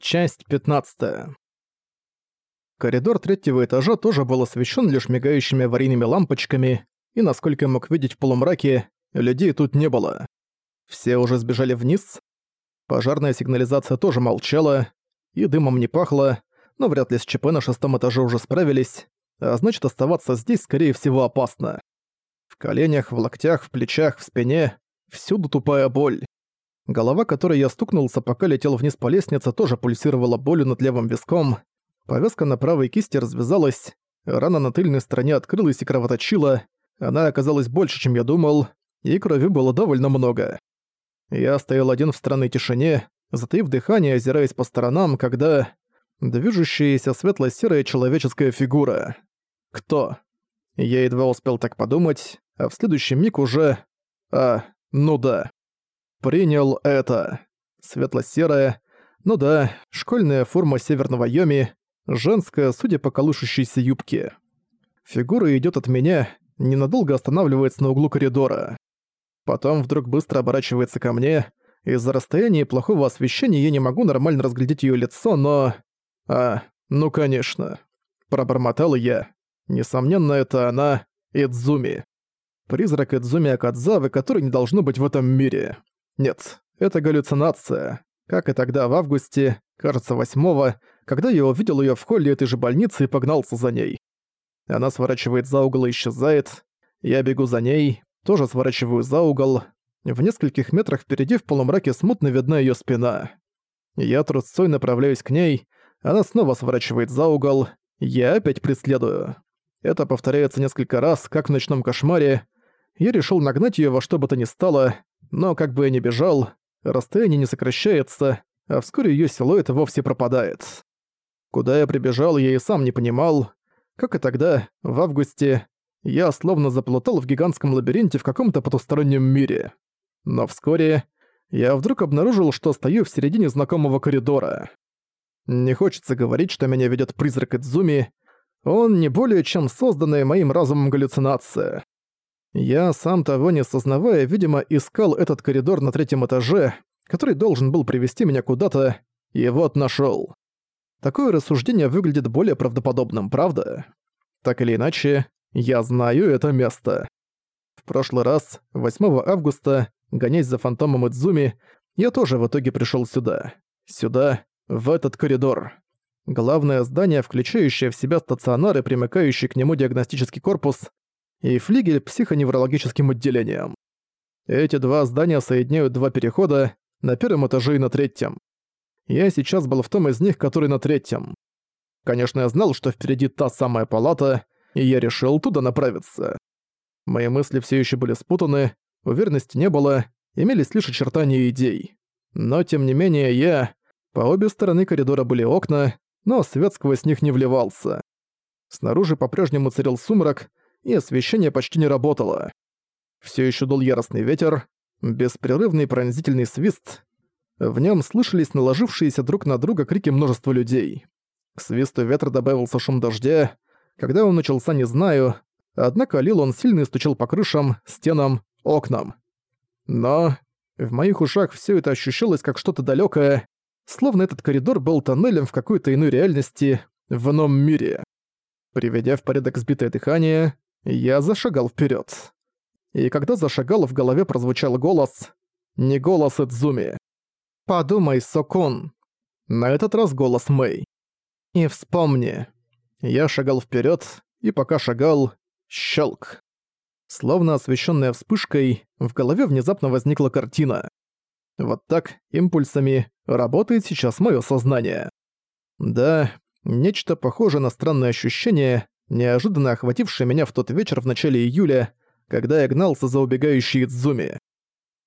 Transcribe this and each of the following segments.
Часть 15. Коридор третьего этажа тоже был освещен лишь мигающими аварийными лампочками, и, насколько я мог видеть в полумраке, людей тут не было. Все уже сбежали вниз. Пожарная сигнализация тоже молчала, и дымом не пахло, но вряд ли с ЧП на шестом этаже уже справились, а значит оставаться здесь, скорее всего, опасно. В коленях, в локтях, в плечах, в спине — всюду тупая боль. Голова, которой я стукнулся, пока летел вниз по лестнице, тоже пульсировала болью над левым виском. Повязка на правой кисти развязалась, рана на тыльной стороне открылась и кровоточила. Она оказалась больше, чем я думал, и крови было довольно много. Я стоял один в странной тишине, затаив дыхание, озираясь по сторонам, когда... Движущаяся светло-серая человеческая фигура. Кто? Я едва успел так подумать, а в следующий миг уже... А, ну да принял это. Светло-серая, ну да, школьная форма северного Йоми, женская, судя по колышущейся юбке. Фигура идёт от меня, ненадолго останавливается на углу коридора. Потом вдруг быстро оборачивается ко мне. Из-за расстояния и плохого освещения я не могу нормально разглядеть её лицо, но... А, ну конечно. Пробормотал я. Несомненно, это она, Идзуми. Призрак Идзуми Акадзавы, который не должно быть в этом мире. Нет, это галлюцинация. Как и тогда в августе, кажется, восьмого, когда я увидел её в холле этой же больницы и погнался за ней. Она сворачивает за угол и исчезает. Я бегу за ней, тоже сворачиваю за угол. В нескольких метрах впереди в полумраке смутно видна её спина. Я трусцой направляюсь к ней, она снова сворачивает за угол, я опять преследую. Это повторяется несколько раз, как в ночном кошмаре. Я решил нагнать её во что бы то ни стало, но как бы я ни бежал, расстояние не сокращается, а вскоре её силуэт вовсе пропадает. Куда я прибежал, я и сам не понимал. Как и тогда, в августе, я словно заплутал в гигантском лабиринте в каком-то потустороннем мире. Но вскоре я вдруг обнаружил, что стою в середине знакомого коридора. Не хочется говорить, что меня ведет призрак Идзуми, он не более чем созданная моим разумом галлюцинация. Я, сам того не сознавая, видимо, искал этот коридор на третьем этаже, который должен был привести меня куда-то, и вот нашел. Такое рассуждение выглядит более правдоподобным, правда? Так или иначе, я знаю это место. В прошлый раз, 8 августа, гонясь за фантомом Идзуми, я тоже в итоге пришел сюда. Сюда, в этот коридор. Главное здание, включающее в себя стационар и примыкающий к нему диагностический корпус, и флигель психоневрологическим отделением. Эти два здания соединяют два перехода на первом этаже и на третьем. Я сейчас был в том из них, который на третьем. Конечно, я знал, что впереди та самая палата, и я решил туда направиться. Мои мысли все еще были спутаны, уверенности не было, имелись лишь очертания идей. Но тем не менее я... По обе стороны коридора были окна, но свет сквозь них не вливался. Снаружи по-прежнему царил сумрак, и освещение почти не работало. Все еще дул яростный ветер, беспрерывный пронзительный свист. В нем слышались наложившиеся друг на друга крики множества людей. К свисту ветра добавился шум дождя. Когда он начался, не знаю, однако лил он сильно и стучал по крышам, стенам, окнам. Но в моих ушах все это ощущалось как что-то далекое, словно этот коридор был тоннелем в какой-то иной реальности, в ином мире. Приведя в порядок сбитое дыхание, я зашагал вперед. И когда зашагал, в голове прозвучал голос. Не голос Эдзуми. «Подумай, Сокун». На этот раз голос Мэй. «И вспомни». Я шагал вперед, и пока шагал, щелк. Словно освещенная вспышкой, в голове внезапно возникла картина. Вот так, импульсами, работает сейчас мое сознание. Да, нечто похожее на странное ощущение, неожиданно охвативший меня в тот вечер в начале июля, когда я гнался за убегающей Идзуми.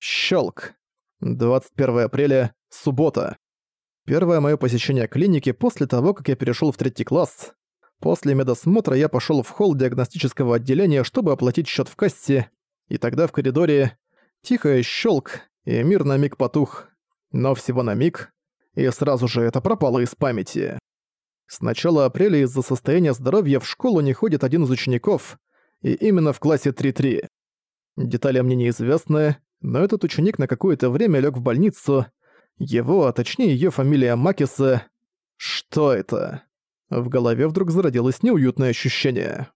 Щелк. 21 апреля, суббота. Первое мое посещение клиники после того, как я перешел в третий класс. После медосмотра я пошел в холл диагностического отделения, чтобы оплатить счет в кассе, и тогда в коридоре тихо щелк, и мир на миг потух. Но всего на миг, и сразу же это пропало из памяти. С начала апреля из-за состояния здоровья в школу не ходит один из учеников, и именно в классе 3-3. Детали мне неизвестны, но этот ученик на какое-то время лег в больницу, Его, а точнее её фамилия Макиса. Что это? В голове вдруг зародилось неуютное ощущение.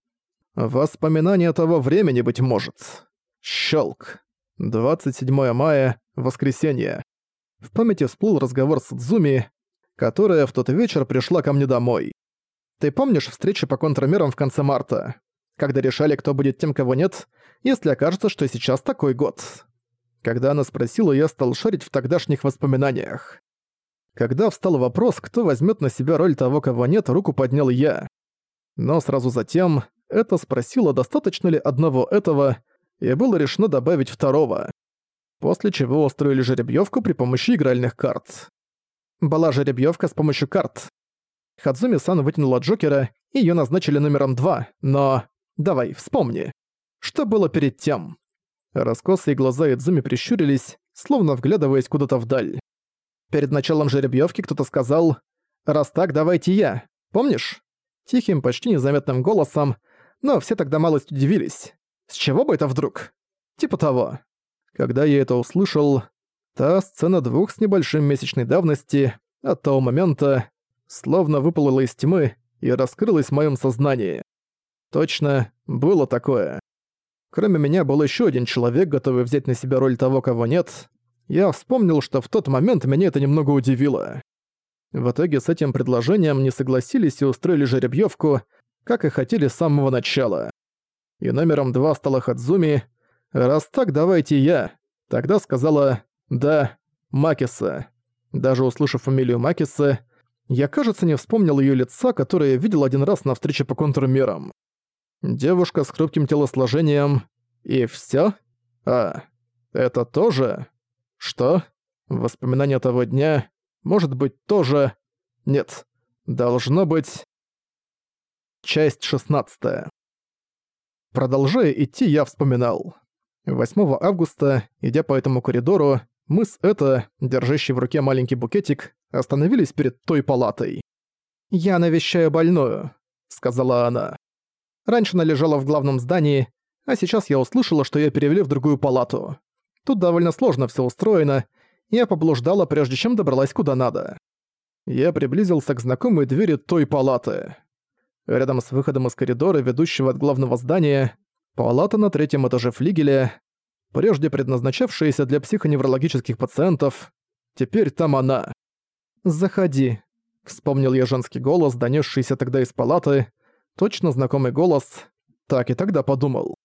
Воспоминание того времени, быть может. Щелк. 27 мая, воскресенье. В памяти всплыл разговор с Дзуми, которая в тот вечер пришла ко мне домой. Ты помнишь встречу по контрмерам в конце марта? Когда решали, кто будет тем, кого нет, если окажется, что сейчас такой год. Когда она спросила, я стал шарить в тогдашних воспоминаниях. Когда встал вопрос, кто возьмет на себя роль того, кого нет, руку поднял я. Но сразу затем это спросила, достаточно ли одного этого, и было решено добавить второго. После чего устроили жеребьевку при помощи игральных карт. Была жеребьевка с помощью карт. Хадзуми-сан вытянула Джокера, и её назначили номером два, но... Давай, вспомни. Что было перед тем? Раскосые глаза Идзуми прищурились, словно вглядываясь куда-то вдаль. Перед началом жеребьевки кто-то сказал «Раз так, давайте я». Помнишь? Тихим, почти незаметным голосом, но все тогда малость удивились. С чего бы это вдруг? Типа того. Когда я это услышал, та сцена двух с небольшим месячной давности от того момента словно выплыла из тьмы и раскрылась в моем сознании. Точно, было такое. Кроме меня был еще один человек, готовый взять на себя роль того, кого нет. Я вспомнил, что в тот момент меня это немного удивило. В итоге с этим предложением не согласились и устроили жеребьевку, как и хотели с самого начала. И номером два стала Хадзуми. «Раз так, давайте я». Тогда сказала «да, Макиса». Даже услышав фамилию Макиса, я, кажется, не вспомнил ее лица, которое видел один раз на встрече по контрмерам. Девушка с хрупким телосложением. И всё? А, это тоже? Что? Воспоминания того дня? Может быть, тоже? Нет. Должно быть... Часть 16. Продолжая идти, я вспоминал. 8 августа, идя по этому коридору, мы с это, держащий в руке маленький букетик, остановились перед той палатой. «Я навещаю больную», — сказала она. Раньше она лежала в главном здании, а сейчас я услышала, что её перевели в другую палату. Тут довольно сложно всё устроено, я поблуждала, прежде чем добралась куда надо. Я приблизился к знакомой двери той палаты. Рядом с выходом из коридора, ведущего от главного здания, палата на третьем этаже флигеля, прежде предназначавшаяся для психоневрологических пациентов, теперь там она. «Заходи», — вспомнил я женский голос, донесшийся тогда из палаты, Точно знакомый голос. Так и тогда подумал.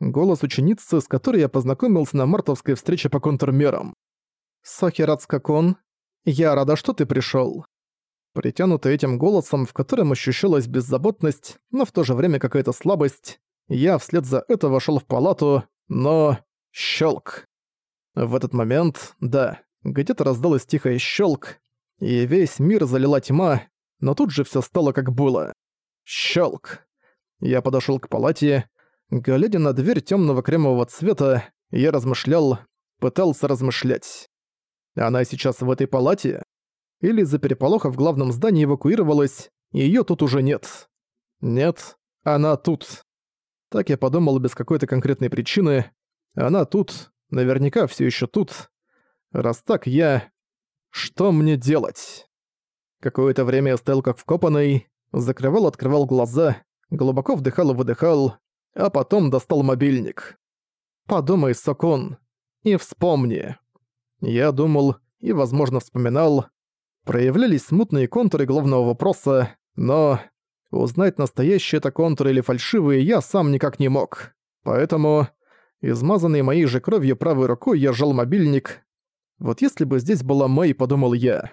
Голос ученицы, с которой я познакомился на мартовской встрече по контрмерам. «Сохирацка-кон, я рада, что ты пришёл». Притянутый этим голосом, в котором ощущалась беззаботность, но в то же время какая-то слабость, я вслед за это вошёл в палату, но... щелк. В этот момент, да, где-то раздалось тихое щелк, и весь мир залила тьма, но тут же всё стало как было. Щелк. Я подошёл к палате. Глядя на дверь тёмного кремового цвета, я размышлял, пытался размышлять. Она сейчас в этой палате? Или за переполоха в главном здании эвакуировалась, и её тут уже нет? Нет, она тут. Так я подумал без какой-то конкретной причины. Она тут, наверняка всё ещё тут. Раз так, я... Что мне делать? Какое-то время я стоял как вкопанный, закрывал-открывал глаза, глубоко вдыхал и выдыхал, а потом достал мобильник. «Подумай, Сокон, и вспомни». Я думал и, возможно, вспоминал. Проявлялись смутные контуры главного вопроса, но узнать, настоящие это контуры или фальшивые, я сам никак не мог. Поэтому, измазанный моей же кровью правой рукой, я сжал мобильник. Вот если бы здесь была Мэй, подумал я.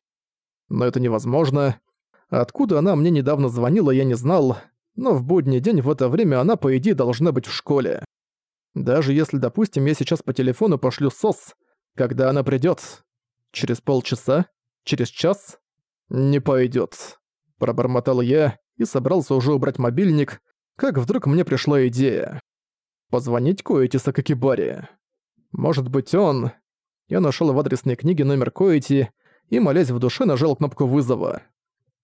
Но это невозможно. Откуда она мне недавно звонила, я не знал, но в будний день в это время она, по идее, должна быть в школе. Даже если, допустим, я сейчас по телефону пошлю СОС, когда она придёт? Через полчаса? Через час? Не пойдёт. Пробормотал я и собрался уже убрать мобильник, как вдруг мне пришла идея. Позвонить Коэти Сакакибари. Может быть он... Я нашёл в адресной книге номер Коэти и, молясь в душе, нажал кнопку вызова.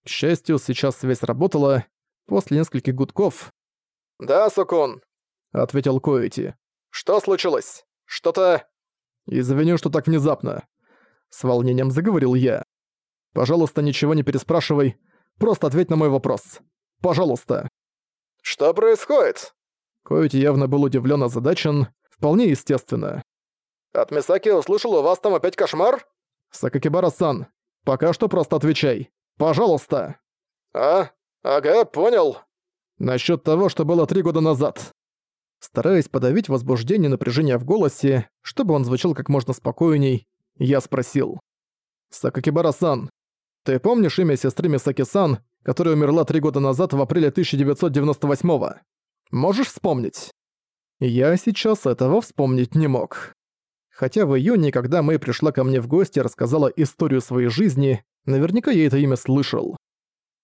К счастью, сейчас связь работала. После нескольких гудков... «Да, Сокон», — ответил Коэти. «Что случилось? Что-то...» «Извини, что так внезапно. С волнением заговорил я. «Пожалуйста, ничего не переспрашивай. Просто ответь на мой вопрос. Пожалуйста». «Что происходит?» Коэти явно был удивлен озадачен, вполне естественно. «От Мисаки услышал, у вас там опять кошмар?» «Сакакибара-сан, пока что просто отвечай. Пожалуйста!» «А? Ага, понял». Насчёт того, что было три года назад. Стараясь подавить возбуждение и напряжение в голосе, чтобы он звучал как можно спокойней, я спросил. «Сакакибара-сан, ты помнишь имя сестры Мисаки-сан, которая умерла три года назад в апреле 1998-го? Можешь вспомнить?» Я сейчас этого вспомнить не мог. Хотя в июне, когда Мэй пришла ко мне в гости и рассказала историю своей жизни, наверняка я это имя слышал.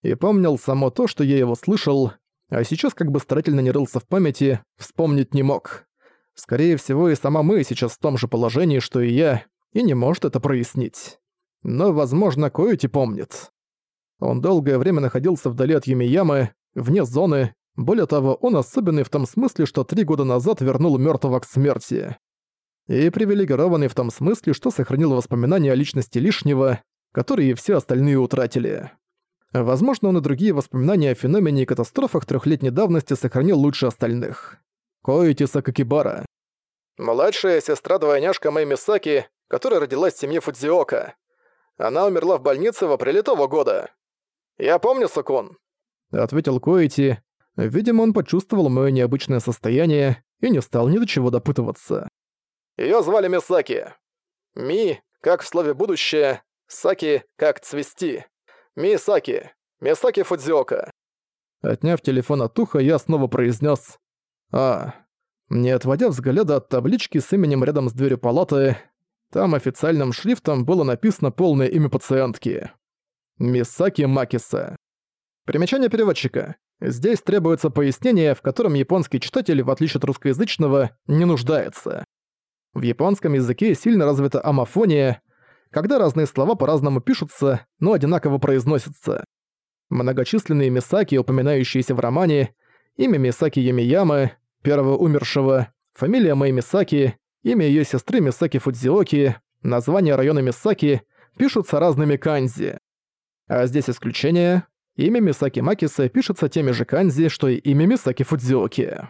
И помнил само то, что я его слышал, а сейчас как бы старательно не рылся в памяти, вспомнить не мог. Скорее всего, и сама Мэй сейчас в том же положении, что и я, и не может это прояснить. Но, возможно, Коэти помнит. Он долгое время находился вдали от Юмиямы, вне зоны, более того, он особенный в том смысле, что три года назад вернул мертвого к смерти и привилегированный в том смысле, что сохранил воспоминания о личности лишнего, которые все остальные утратили. Возможно, он и другие воспоминания о феномене и катастрофах трехлетней давности сохранил лучше остальных. Коити Сакакибара. Младшая сестра-двойняшка Мэй Мисаки, которая родилась в семье Фудзиока. Она умерла в больнице в апреле того года. Я помню, Сакун. Ответил Коити. Видимо, он почувствовал моё необычное состояние и не стал ни до чего допытываться. Её звали Мисаки. Ми, как в слове «будущее», Саки, как «цвести». Мисаки. Мисаки Фудзиока. Отняв телефон от уха, я снова произнес «А». Не отводя взгляда от таблички с именем рядом с дверью палаты, там официальным шрифтом было написано полное имя пациентки. Мисаки Макиса. Примечание переводчика. Здесь требуется пояснение, в котором японский читатель, в отличие от русскоязычного, не нуждается. В японском языке сильно развита амофония, когда разные слова по-разному пишутся, но одинаково произносятся. Многочисленные мисаки, упоминающиеся в романе, имя Мисаки Ямиямы, первого умершего, фамилия Мэй Мисаки, имя ее сестры Мисаки Фудзиоки, название района Мисаки пишутся разными канзи. А здесь исключение. Имя Мисаки Макиса пишется теми же канзи, что и имя Мисаки Фудзиоки.